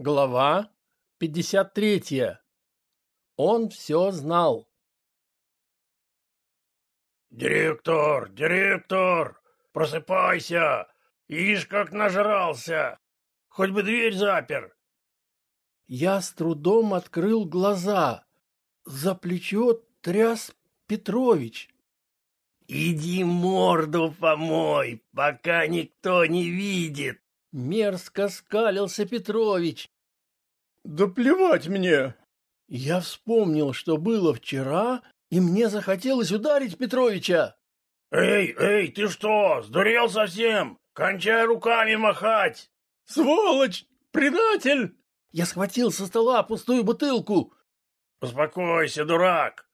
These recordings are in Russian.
Глава 53. Он все знал. «Директор, директор, просыпайся! Ишь, как нажрался! Хоть бы дверь запер!» Я с трудом открыл глаза. За плечо тряс Петрович. «Иди морду помой, пока никто не видит!» Мерзко скалился Петрович. Да плевать мне. Я вспомнил, что было вчера, и мне захотелось ударить Петровича. Эй, эй, ты что, сдурел совсем? Кончай руками махать. Сволочь, предатель. Я схватил со стола пустую бутылку. Успокойся, дурак.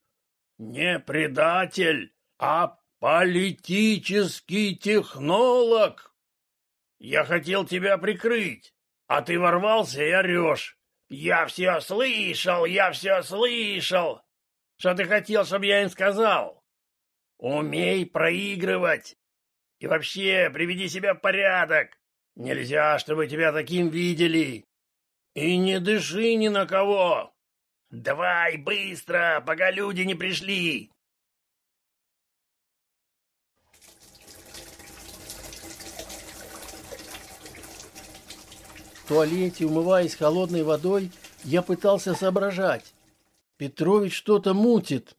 Не предатель, а политический технолог. Я хотел тебя прикрыть, а ты ворвался и орешь. Я все слышал, я все слышал. Что ты хотел, чтобы я им сказал? Умей проигрывать. И вообще, приведи себя в порядок. Нельзя, чтобы тебя таким видели. И не дыши ни на кого. Давай быстро, пока люди не пришли. В туалете, умываясь холодной водой, я пытался соображать. Петрович что-то мутит.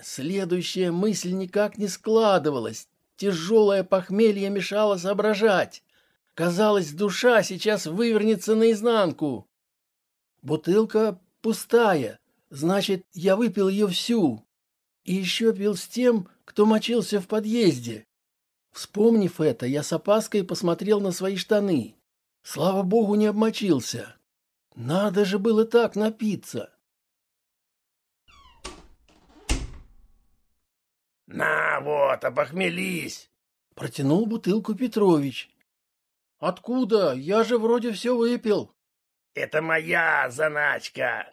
Следующая мысль никак не складывалась. Тяжелое похмелье мешало соображать. Казалось, душа сейчас вывернется наизнанку. Бутылка пустая, значит, я выпил ее всю. И еще пил с тем, кто мочился в подъезде. Вспомнив это, я с опаской посмотрел на свои штаны. Слава богу, не обмочился. Надо же было так напиться. На вот, обохмелись. Протянул бутылку Петрович. Откуда? Я же вроде все выпил. Это моя заначка.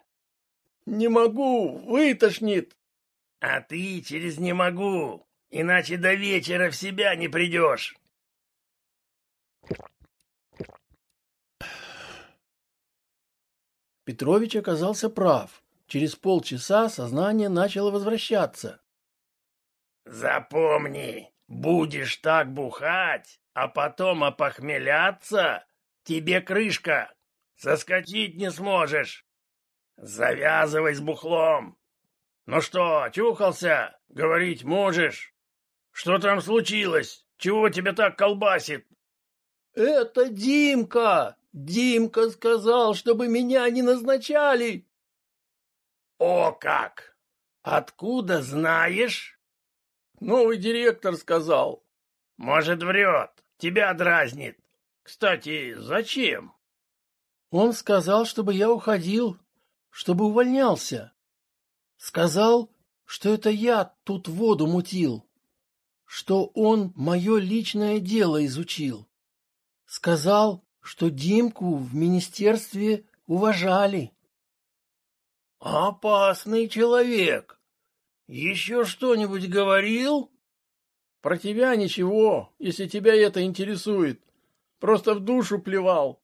Не могу, вытошнит. А ты через не могу, иначе до вечера в себя не придешь. Петрович оказался прав. Через полчаса сознание начало возвращаться. Запомни, будешь так бухать, а потом опохмеляться, тебе крышка. Соскочить не сможешь. Завязывай с бухлом. Ну что, чухался? Говорить можешь? Что там случилось? Чего тебя так колбасит? Это Димка! Димка сказал, чтобы меня не назначали. О как! Откуда знаешь? Новый директор сказал. Может, врет, тебя дразнит. Кстати, зачем? Он сказал, чтобы я уходил, чтобы увольнялся. Сказал, что это я тут воду мутил, что он мое личное дело изучил. Сказал, что Димку в министерстве уважали. Опасный человек. Еще что-нибудь говорил? Про тебя ничего, если тебя это интересует. Просто в душу плевал.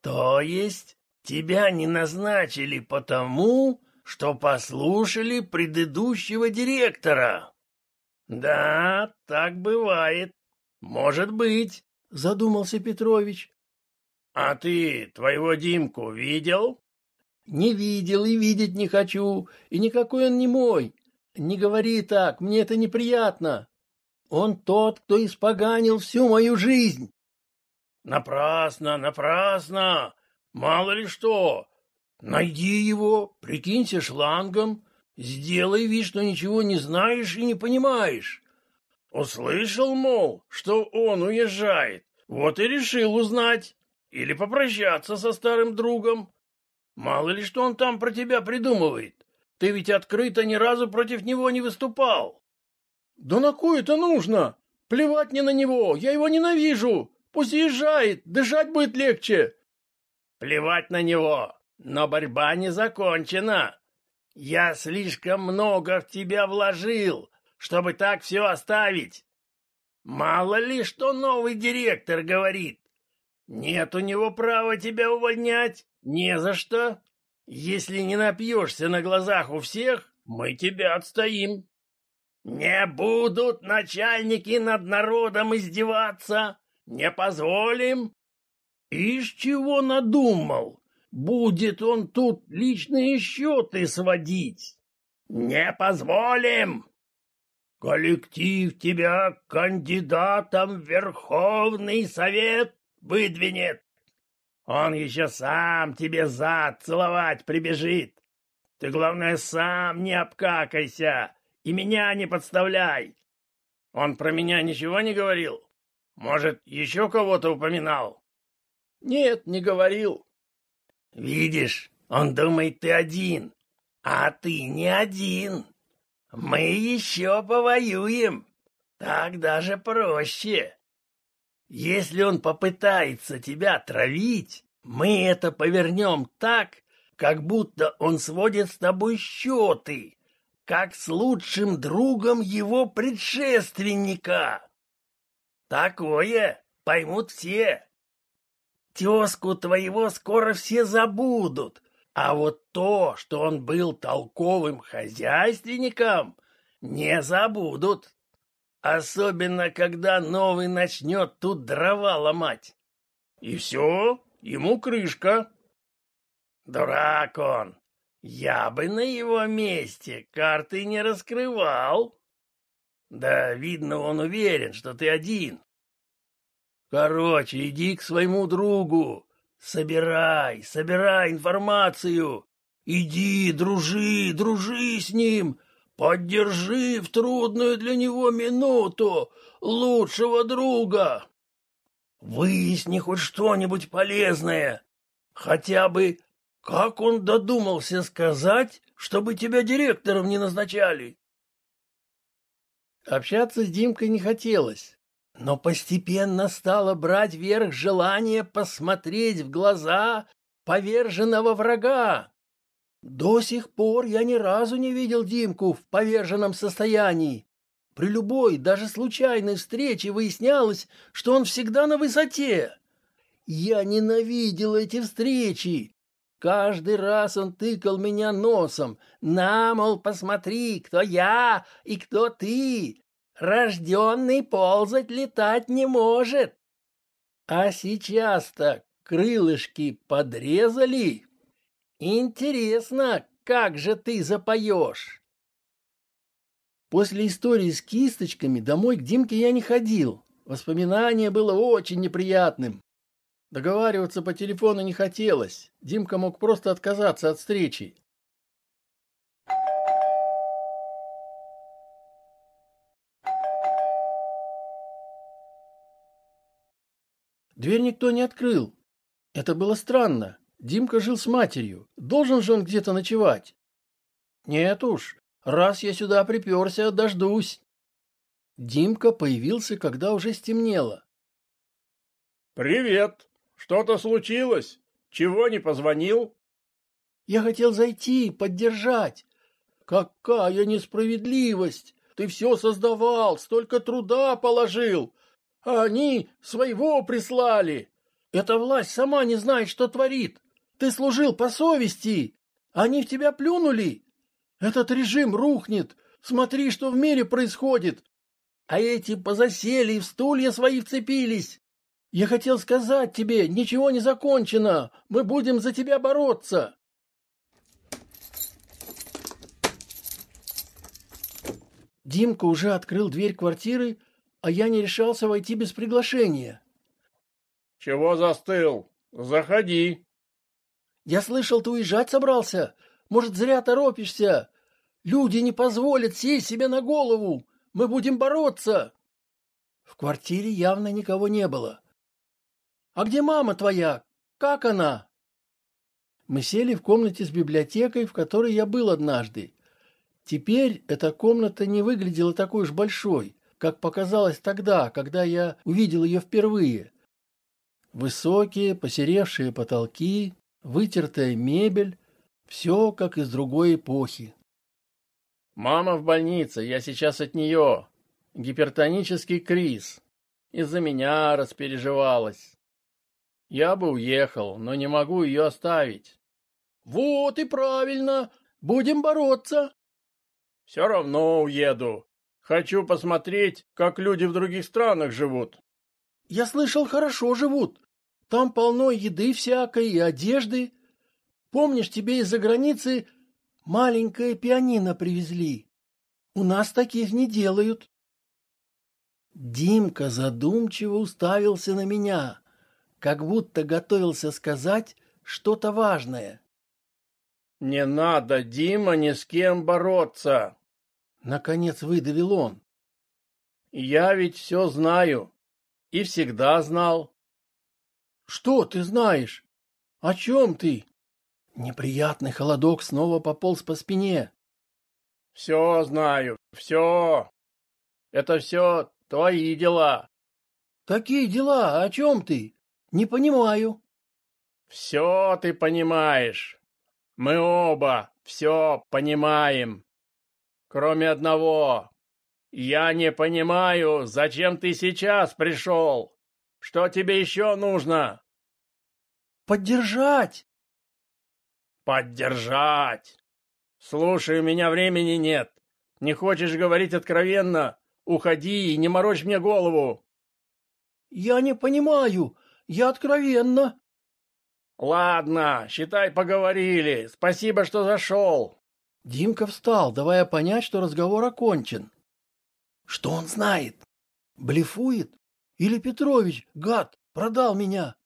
То есть тебя не назначили потому, что послушали предыдущего директора? Да, так бывает. Может быть задумался Петрович. А ты твоего Димку видел? Не видел и видеть не хочу, и никакой он не мой. Не говори так, мне это неприятно. Он тот, кто испоганил всю мою жизнь. Напрасно, напрасно. Мало ли что. Найди его, прикинься шлангом, сделай вид, что ничего не знаешь и не понимаешь. Услышал, мол, что он уезжает, вот и решил узнать или попрощаться со старым другом. Мало ли что он там про тебя придумывает. Ты ведь открыто ни разу против него не выступал. Да на кой это нужно? Плевать мне на него, я его ненавижу. Пусть езжает, дышать будет легче. Плевать на него, но борьба не закончена. Я слишком много в тебя вложил, чтобы так все оставить. Мало ли, что новый директор говорит. Нет у него права тебя увольнять. Не за что. Если не напьешься на глазах у всех, мы тебя отстоим. Не будут начальники над народом издеваться. Не позволим. Из чего надумал? Будет он тут личные счеты сводить. Не позволим. Коллектив тебя кандидатом в Верховный Совет выдвинет. Он еще сам тебе зад целовать прибежит. Ты, главное, сам не обкакайся и меня не подставляй. Он про меня ничего не говорил? Может, еще кого-то упоминал? Нет, не говорил. Видишь, он думает, ты один, а ты не один. Мы еще повоюем. Так даже проще. Если он попытается тебя травить, мы это повернем так, как будто он сводит с тобой счеты, как с лучшим другом его предшественника. Такое поймут все. Тезку твоего скоро все забудут, а вот то, что он был толковым хозяйственником, не забудут. Особенно, когда новый начнет тут дрова ломать. И все, ему крышка. Дурак он. Я бы на его месте карты не раскрывал. Да, видно, он уверен, что ты один. Короче, иди к своему другу. Собирай, собирай информацию. Иди, дружи, дружи с ним. Поддержи в трудную для него минуту лучшего друга. Выясни хоть что-нибудь полезное. Хотя бы, как он додумался сказать, чтобы тебя директором не назначали. Общаться с Димкой не хотелось, но постепенно стало брать верх желание посмотреть в глаза поверженного врага. До сих пор я ни разу не видел Димку в поверженном состоянии. При любой, даже случайной встрече выяснялось, что он всегда на высоте. Я ненавидел эти встречи. Каждый раз он тыкал меня носом. На, мол, посмотри, кто я и кто ты. Рожденный ползать летать не может. А сейчас-то крылышки подрезали. Интересно, как же ты запоешь? После истории с кисточками домой к Димке я не ходил. Воспоминание было очень неприятным. Договариваться по телефону не хотелось. Димка мог просто отказаться от встречи. Дверь никто не открыл. Это было странно. Димка жил с матерью. Должен же он где-то ночевать. Нет уж, раз я сюда приперся, дождусь. Димка появился, когда уже стемнело. Привет. Что-то случилось? Чего не позвонил? Я хотел зайти, поддержать. Какая несправедливость! Ты все создавал, столько труда положил, а они своего прислали. Эта власть сама не знает, что творит. Ты служил по совести. Они в тебя плюнули. Этот режим рухнет. Смотри, что в мире происходит. А эти позасели и в стулья свои вцепились. Я хотел сказать тебе, ничего не закончено. Мы будем за тебя бороться. Димка уже открыл дверь квартиры, а я не решался войти без приглашения. Чего застыл? Заходи. Я слышал, ты уезжать собрался. Может, зря торопишься. Люди не позволят сесть себе на голову. Мы будем бороться. В квартире явно никого не было. А где мама твоя? Как она? Мы сели в комнате с библиотекой, в которой я был однажды. Теперь эта комната не выглядела такой уж большой, как показалось тогда, когда я увидел ее впервые. Высокие, посеревшие потолки, вытертая мебель, все как из другой эпохи. Мама в больнице, я сейчас от нее. Гипертонический криз. Из-за меня распереживалась. Я бы уехал, но не могу ее оставить. Вот и правильно. Будем бороться. Все равно уеду. Хочу посмотреть, как люди в других странах живут. Я слышал, хорошо живут. Там полно еды всякой и одежды. Помнишь, тебе из-за границы маленькое пианино привезли? У нас таких не делают. Димка задумчиво уставился на меня, как будто готовился сказать что-то важное. «Не надо, Дима, ни с кем бороться!» Наконец выдавил он. «Я ведь все знаю. И всегда знал». «Что ты знаешь? О чем ты?» Неприятный холодок снова пополз по спине. «Все знаю, все. Это все твои дела». «Какие дела? О чем ты? Не понимаю». «Все ты понимаешь. Мы оба все понимаем. Кроме одного. Я не понимаю, зачем ты сейчас пришел. Что тебе еще нужно? Поддержать. Поддержать. Слушай, у меня времени нет. Не хочешь говорить откровенно? Уходи и не морочь мне голову. Я не понимаю. Я откровенно. Ладно, считай, поговорили. Спасибо, что зашел. Димка встал, давая понять, что разговор окончен. Что он знает? Блефует? Или Петрович, гад, продал меня?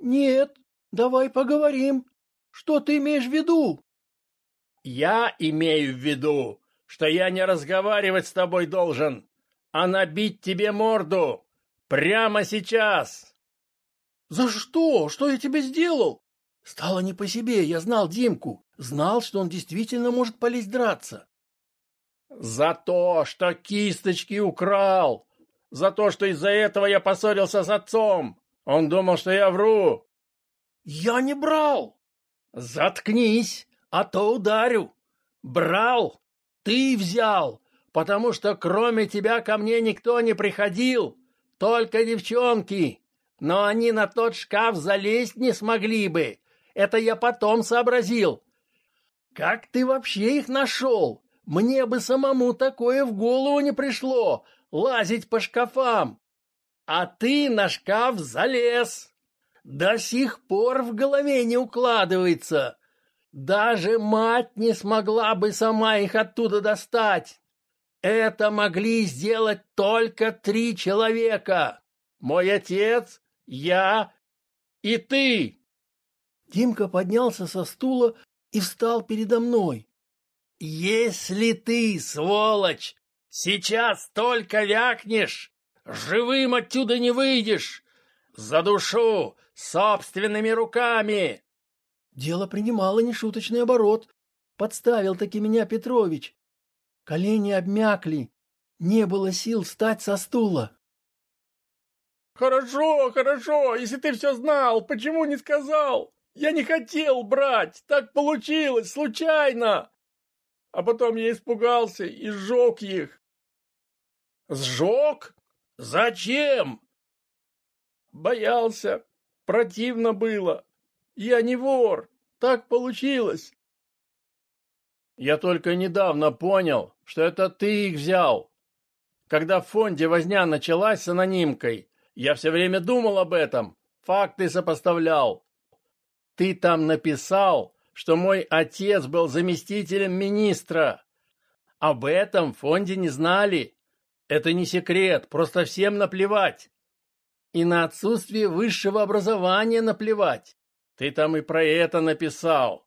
Нет, давай поговорим. Что ты имеешь в виду? Я имею в виду, что я не разговаривать с тобой должен, а набить тебе морду прямо сейчас. «За что? Что я тебе сделал?» Стало не по себе, я знал Димку, знал, что он действительно может полезть драться. «За то, что кисточки украл! За то, что из-за этого я поссорился с отцом! Он думал, что я вру!» «Я не брал!» «Заткнись, а то ударю! Брал! Ты взял, потому что кроме тебя ко мне никто не приходил, только девчонки!» Но они на тот шкаф залезть не смогли бы. Это я потом сообразил. Как ты вообще их нашел? Мне бы самому такое в голову не пришло. Лазить по шкафам. А ты на шкаф залез. До сих пор в голове не укладывается. Даже мать не смогла бы сама их оттуда достать. Это могли сделать только три человека. Мой отец, я и ты. Димка поднялся со стула и встал передо мной. Если ты, сволочь, сейчас только вякнешь, живым отсюда не выйдешь. За душу собственными руками. Дело принимало нешуточный оборот. Подставил таки меня Петрович. Колени обмякли. Не было сил встать со стула. «Хорошо, хорошо, если ты все знал, почему не сказал? Я не хотел брать, так получилось, случайно!» А потом я испугался и сжег их. «Сжег? Зачем?» «Боялся, противно было. Я не вор, так получилось». «Я только недавно понял, что это ты их взял. Когда в фонде возня началась с анонимкой, я все время думал об этом, факты сопоставлял. Ты там написал, что мой отец был заместителем министра. Об этом в фонде не знали. Это не секрет, просто всем наплевать. И на отсутствие высшего образования наплевать. Ты там и про это написал.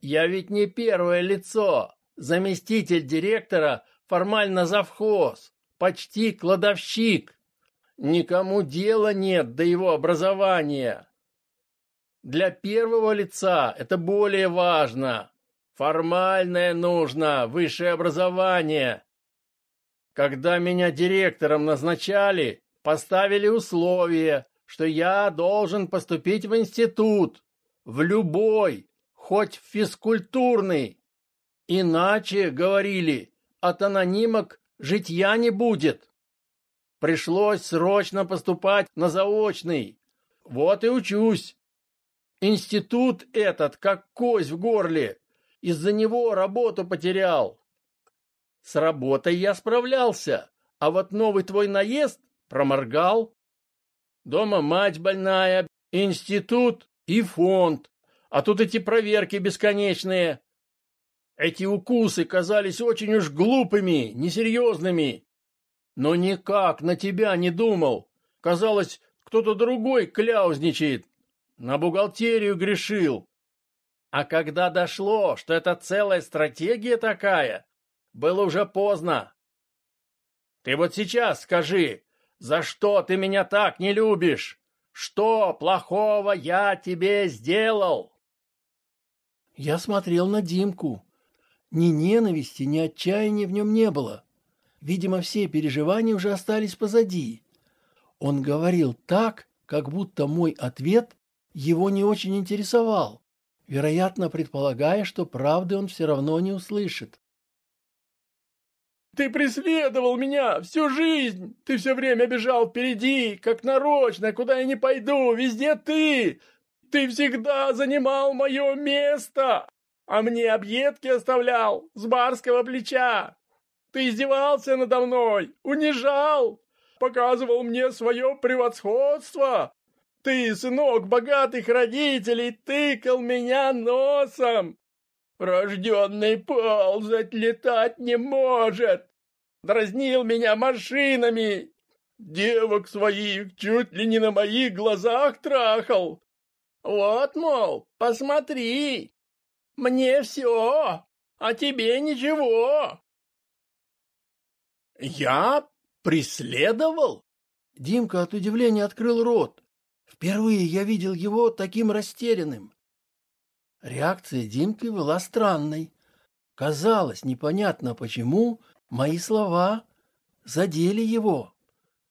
Я ведь не первое лицо. Заместитель директора формально завхоз, почти кладовщик. Никому дела нет до его образования. Для первого лица это более важно. Формальное нужно, высшее образование. Когда меня директором назначали, поставили условие, что я должен поступить в институт, в любой, хоть в физкультурный. Иначе, говорили, от анонимок житья не будет. Пришлось срочно поступать на заочный, Вот и учусь. Институт этот, как кость в горле. Из-за него работу потерял. С работой я справлялся, а вот новый твой наезд проморгал. Дома мать больная, институт и фонд. А тут эти проверки бесконечные. Эти укусы казались очень уж глупыми, несерьезными. Но никак на тебя не думал. Казалось, кто-то другой кляузничает. На бухгалтерию грешил. А когда дошло, что это целая стратегия такая, было уже поздно. Ты вот сейчас скажи, за что ты меня так не любишь? Что плохого я тебе сделал? Я смотрел на Димку. Ни ненависти, ни отчаяния в нем не было. Видимо, все переживания уже остались позади. Он говорил так, как будто мой ответ его не очень интересовал, вероятно, предполагая, что правды он все равно не услышит. Ты преследовал меня всю жизнь. Ты все время бежал впереди, как нарочно, куда я не пойду, везде ты. Ты всегда занимал мое место, а мне объедки оставлял с барского плеча. Ты издевался надо мной, унижал, показывал мне свое превосходство. Ты, сынок богатых родителей, тыкал меня носом. Рожденный ползать, летать не может. Дразнил меня машинами. Девок своих чуть ли не на моих глазах трахал. Вот, мол, посмотри. Мне все, а тебе ничего. Я преследовал? Димка от удивления открыл рот. Впервые я видел его таким растерянным. Реакция Димки была странной. Казалось, непонятно почему, мои слова задели его.